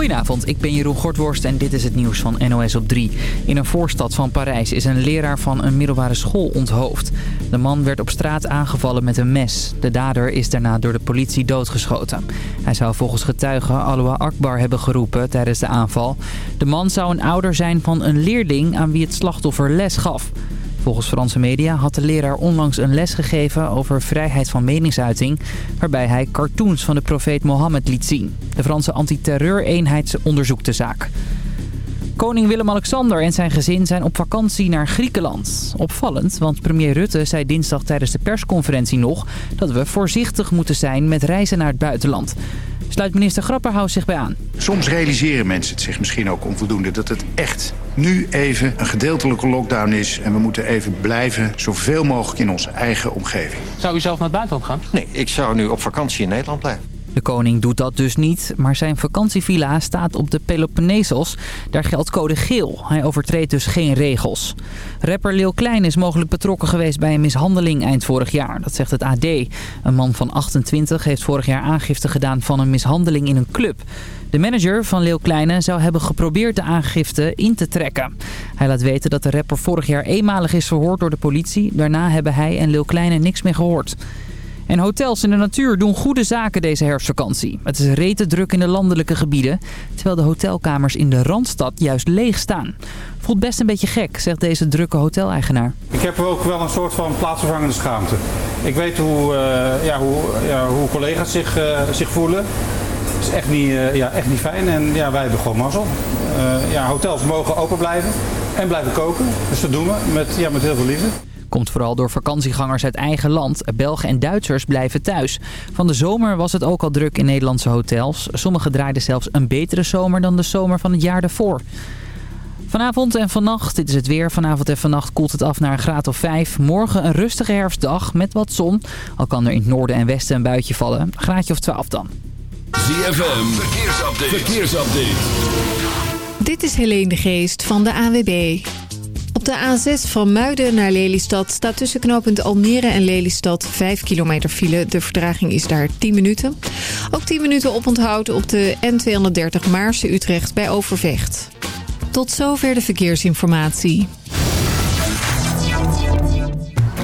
Goedenavond, ik ben Jeroen Gortworst en dit is het nieuws van NOS op 3. In een voorstad van Parijs is een leraar van een middelbare school onthoofd. De man werd op straat aangevallen met een mes. De dader is daarna door de politie doodgeschoten. Hij zou volgens getuigen Aloha Akbar hebben geroepen tijdens de aanval. De man zou een ouder zijn van een leerling aan wie het slachtoffer les gaf. Volgens Franse media had de leraar onlangs een les gegeven over vrijheid van meningsuiting... waarbij hij cartoons van de profeet Mohammed liet zien. De Franse antiterreureenheid onderzoekt de zaak. Koning Willem-Alexander en zijn gezin zijn op vakantie naar Griekenland. Opvallend, want premier Rutte zei dinsdag tijdens de persconferentie nog... dat we voorzichtig moeten zijn met reizen naar het buitenland. Sluit minister Grapperhaus zich bij aan. Soms realiseren mensen het zich misschien ook onvoldoende... dat het echt nu even een gedeeltelijke lockdown is... en we moeten even blijven zoveel mogelijk in onze eigen omgeving. Zou u zelf naar het buitenland gaan? Nee, ik zou nu op vakantie in Nederland blijven. De koning doet dat dus niet, maar zijn vakantievilla staat op de Peloponnesos. Daar geldt code geel. Hij overtreedt dus geen regels. Rapper Leeuw Klein is mogelijk betrokken geweest bij een mishandeling eind vorig jaar. Dat zegt het AD. Een man van 28 heeft vorig jaar aangifte gedaan van een mishandeling in een club. De manager van Leeuw Kleine zou hebben geprobeerd de aangifte in te trekken. Hij laat weten dat de rapper vorig jaar eenmalig is verhoord door de politie. Daarna hebben hij en Leeuw Kleine niks meer gehoord. En hotels in de natuur doen goede zaken deze herfstvakantie. Het is rete druk in de landelijke gebieden, terwijl de hotelkamers in de Randstad juist leeg staan. Voelt best een beetje gek, zegt deze drukke hoteleigenaar. Ik heb ook wel een soort van plaatsvervangende schaamte. Ik weet hoe, uh, ja, hoe, ja, hoe collega's zich, uh, zich voelen. Het is echt niet, uh, ja, echt niet fijn en ja, wij hebben gewoon mazzel. ja, hotels mogen open blijven en blijven koken. Dus dat doen we met, ja, met heel veel liefde. Komt vooral door vakantiegangers uit eigen land. Belgen en Duitsers blijven thuis. Van de zomer was het ook al druk in Nederlandse hotels. Sommigen draaiden zelfs een betere zomer dan de zomer van het jaar daarvoor. Vanavond en vannacht, dit is het weer. Vanavond en vannacht koelt het af naar een graad of 5. Morgen een rustige herfstdag met wat zon. Al kan er in het noorden en westen een buitje vallen. Een graadje of 12 dan. ZFM, verkeersupdate. verkeersupdate. Dit is Helene de Geest van de AWB. Op de A6 van Muiden naar Lelystad staat tussen knooppunt Almere en Lelystad 5 kilometer file. De vertraging is daar 10 minuten. Ook 10 minuten oponthoud op de N230 Maarse-Utrecht bij Overvecht. Tot zover de verkeersinformatie.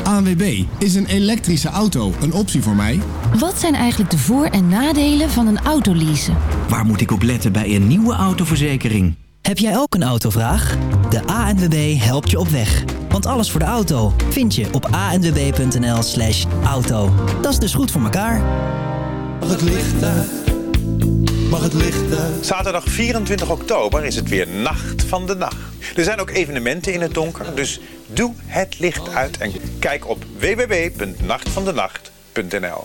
ANWB, is een elektrische auto een optie voor mij? Wat zijn eigenlijk de voor- en nadelen van een autoleasen? Waar moet ik op letten bij een nieuwe autoverzekering? Heb jij ook een autovraag? De ANWB helpt je op weg. Want alles voor de auto vind je op anwb.nl slash auto. Dat is dus goed voor elkaar. Mag het licht uit? Mag het licht uit? Zaterdag 24 oktober is het weer Nacht van de Nacht. Er zijn ook evenementen in het donker, dus doe het licht uit en kijk op www.nachtvandenacht.nl.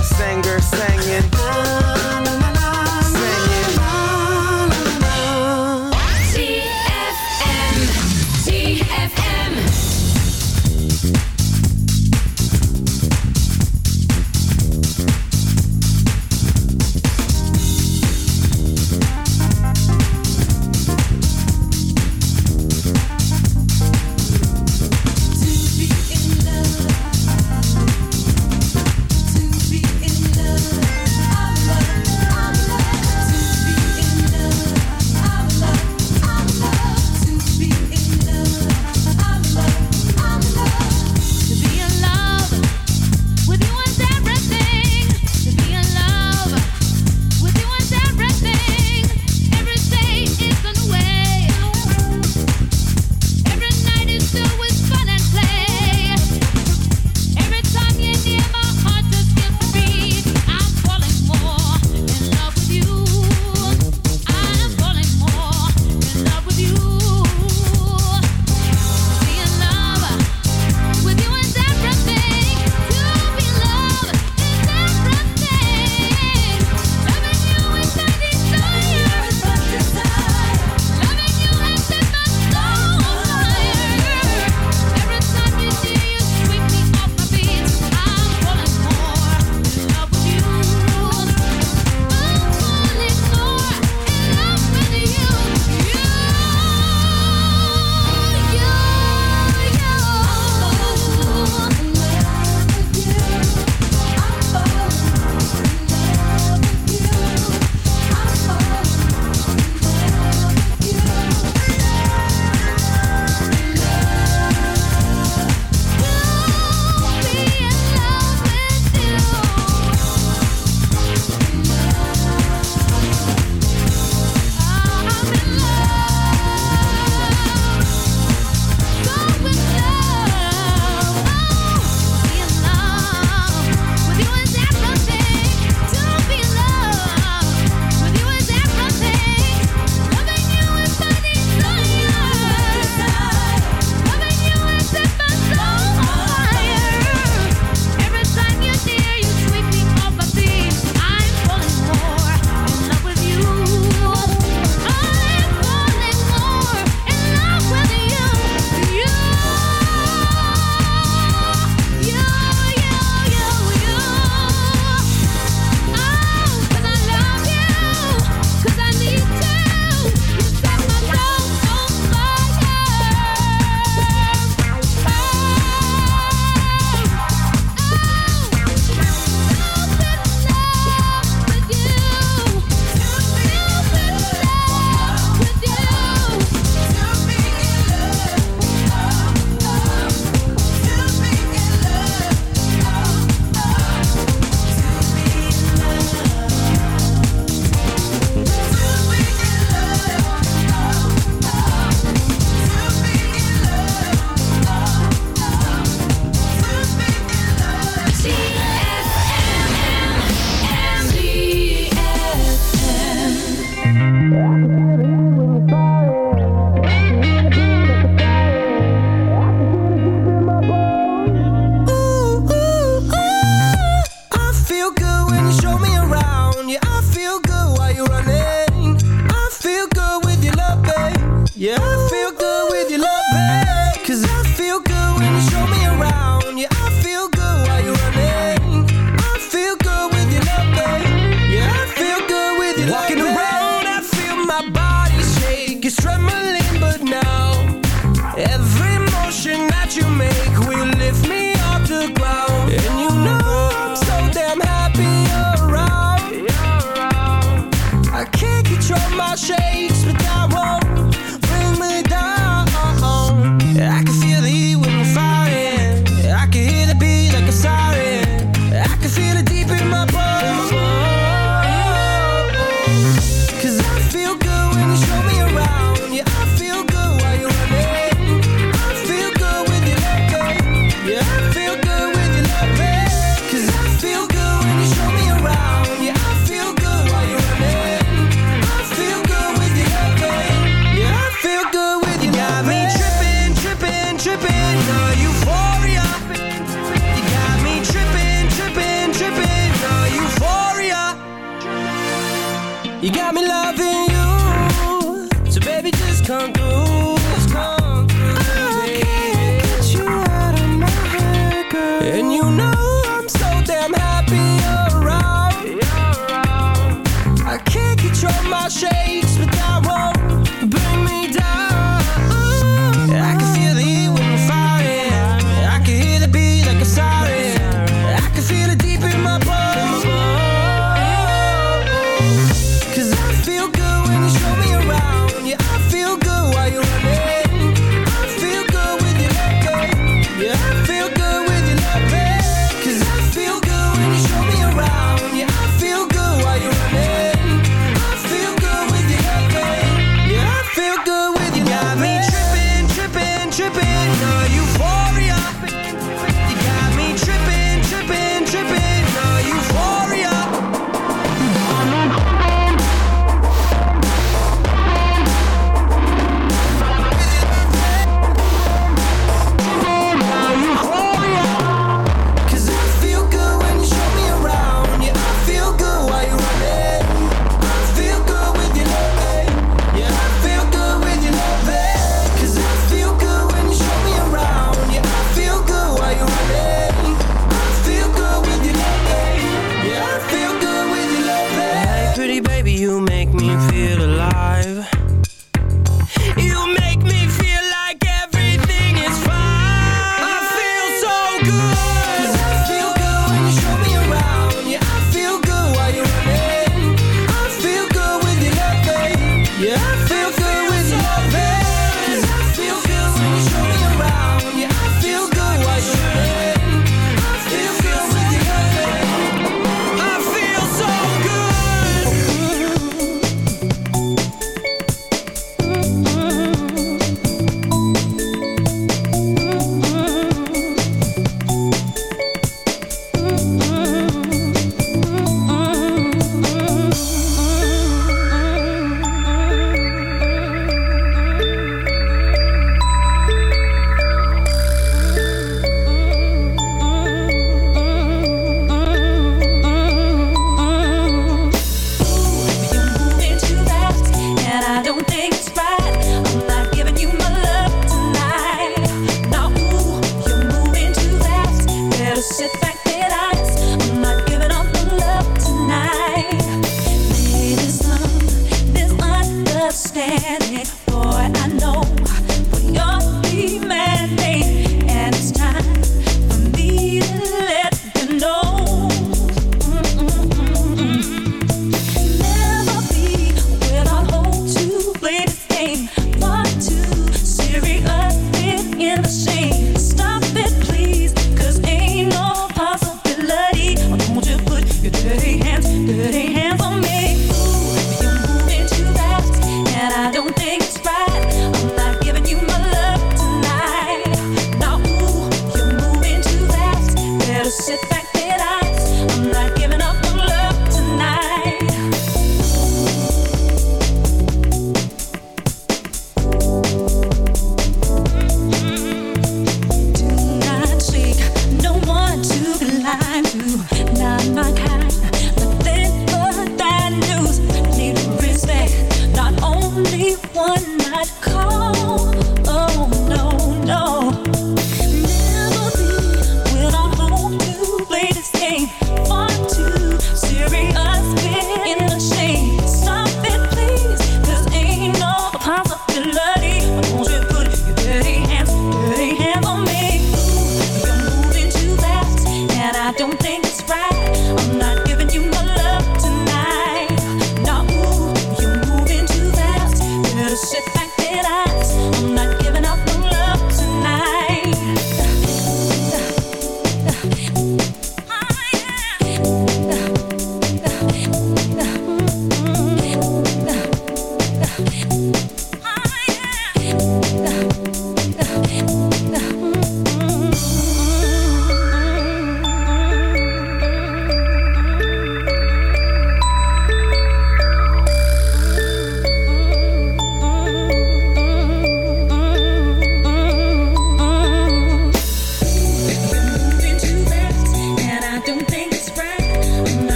you running. I feel good with your love, babe. Yeah,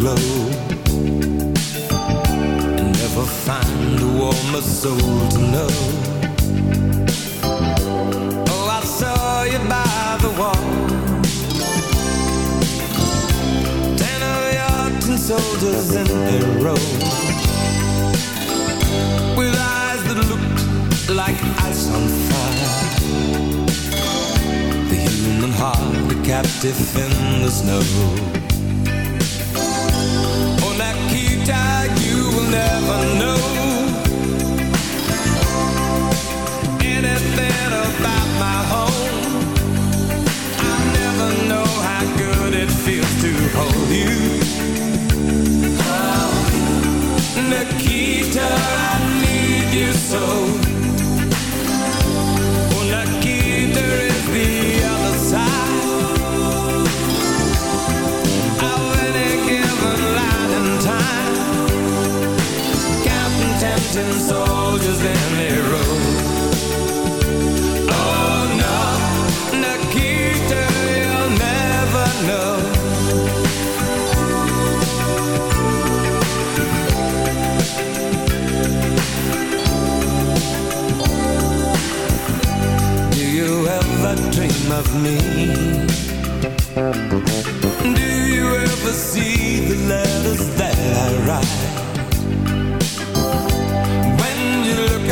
the and never find a warmer soul to know. Oh, I saw you by the wall. Ten of your tin soldiers in a row With eyes that looked like ice on fire The human heart a captive in the snow You will never know Anything about my home I'll never know how good it feels to hold you. Oh, Nikita, I need you so. Soldiers in a row. Oh no, Nikita, you'll never know. Do you ever dream of me? Do you ever see the letters that I write?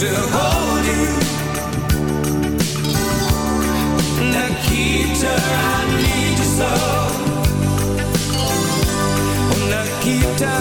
to hold you. Nikita, I need you so. Nikita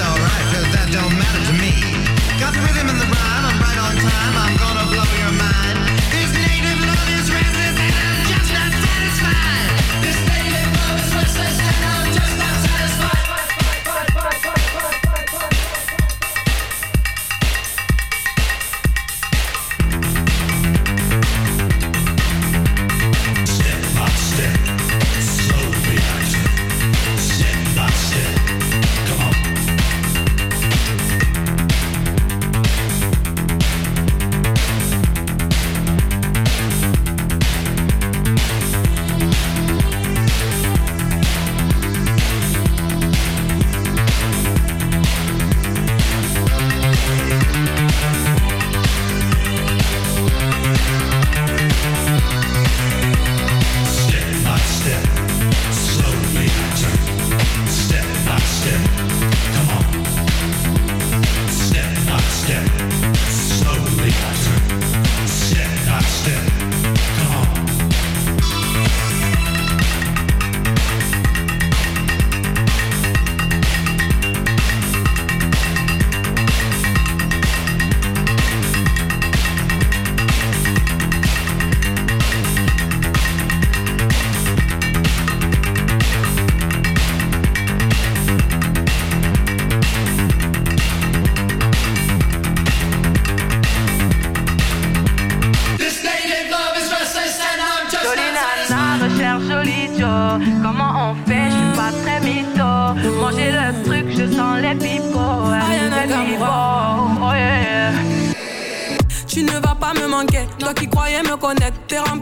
alright, cause that don't matter to me. Got the rhythm and the rhyme, I'm right on time, I'm gonna blow your mind. This native love is restless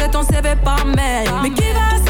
Déposer ton CV par mail. Mais qui va